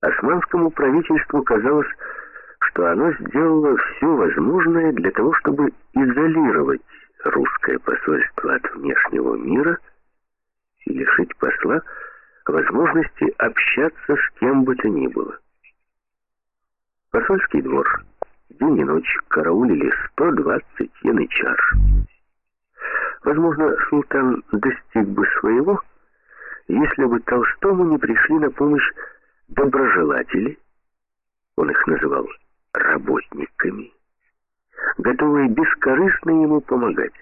Османскому правительству казалось, что оно сделало все возможное для того, чтобы изолировать русское посольство от внешнего мира и лишить посла возможности общаться с кем бы то ни было. Посольский двор день и ночь караулили 120 янычар. Возможно, султан достиг бы своего, если бы Толстому не пришли на помощь доброжелатели, он их называл работниками, готовые бескорыстно ему помогать.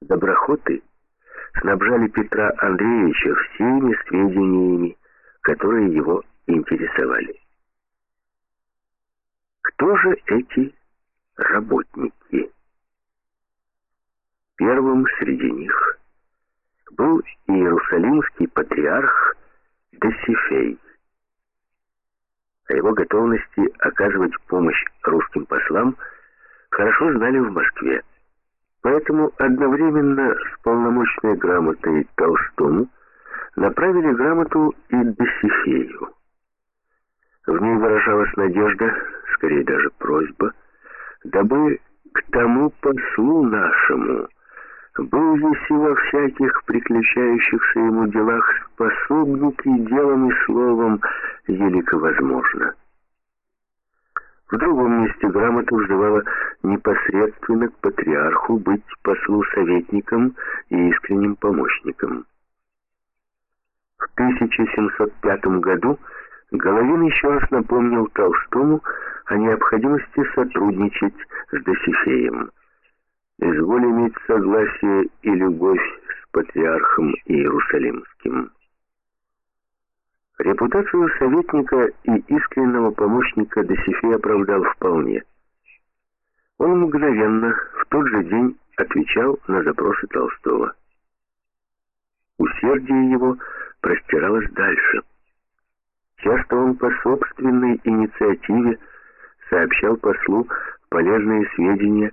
Доброхоты снабжали Петра Андреевича всеми сведениями, которые его интересовали. Кто же эти работники? Первым среди них был иерусалимский патриарх Досифей. О его готовности оказывать помощь русским послам хорошо знали в Москве. Поэтому одновременно с полномочной грамотой Толстому направили грамоту и Досифею. В ней выражалась надежда, скорее даже просьба, дабы к тому послу нашему был если во всяких приключающихся ему делах способник и делом и словом елико возможно. В другом месте грамота взывала непосредственно к патриарху быть послу-советником и искренним помощником. В 1705 году Головин еще раз напомнил Толстому о необходимости сотрудничать с Досифеем. «Изволь иметь согласие и любовь с патриархом Иерусалимским». Репутацию советника и искреннего помощника Досифей оправдал вполне. Он мгновенно, в тот же день, отвечал на запросы Толстого. Усердие его простиралось дальше. Часто он по собственной инициативе сообщал послу полезные сведения,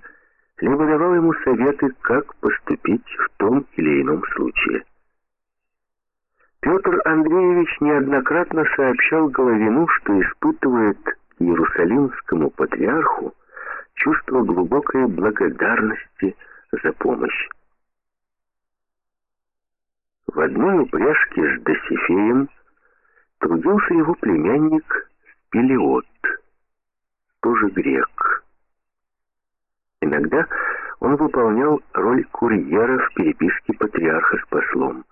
либо давал ему советы, как поступить в том или ином случае. Петр Андреевич неоднократно сообщал Головину, что испытывает Иерусалимскому патриарху чувство глубокой благодарности за помощь. В одной упряжке с Досифеем трудился его племянник Пелиот, тоже грек. Иногда он выполнял роль курьера в переписке патриарха с послом,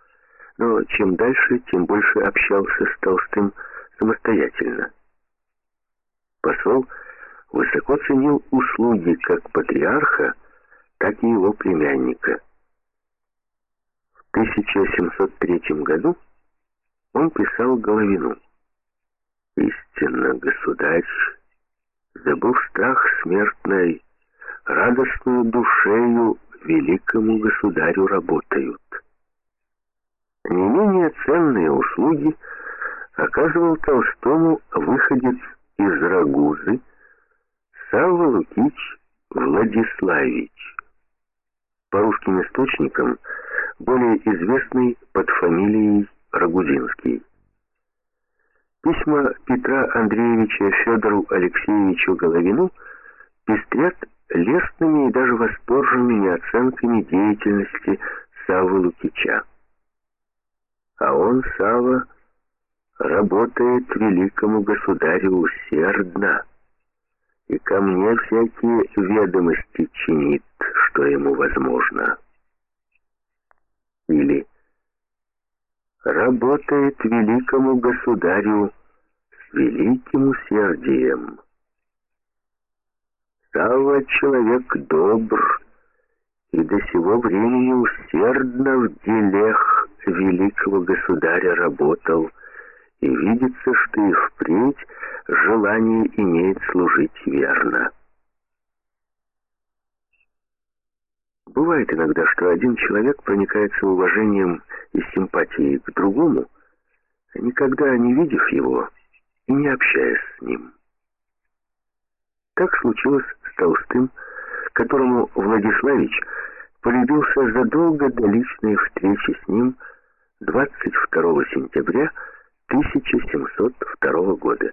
но чем дальше, тем больше общался с Толстым самостоятельно. Посол высоко ценил услуги как патриарха, так и его племянника. В 1703 году он писал Головину. «Истинно, государь, забыв страх смертной, радостную душею великому государю работают». Не менее ценные услуги оказывал Толстому выходец из Рагузы Савва Лукич Владиславич. По русским источникам более известный под фамилией Рагузинский. Письма Петра Андреевича Федору Алексеевичу Головину пестрят лестными и даже восторженными оценками деятельности Саввы Лукича. А он, Сава, работает великому государю усердно, и ко мне всякие ведомости чинит, что ему возможно. Или работает великому государю с великим усердием. Сава человек добр, и до сего времени усердно в делех великого государя работал, и видится, что и впредь желание имеет служить верно. Бывает иногда, что один человек проникается уважением и симпатией к другому, никогда не видев его и не общаясь с ним. Так случилось Толстым, которому Владиславич полюбился задолго до личной встречи с ним 22 сентября 1702 года.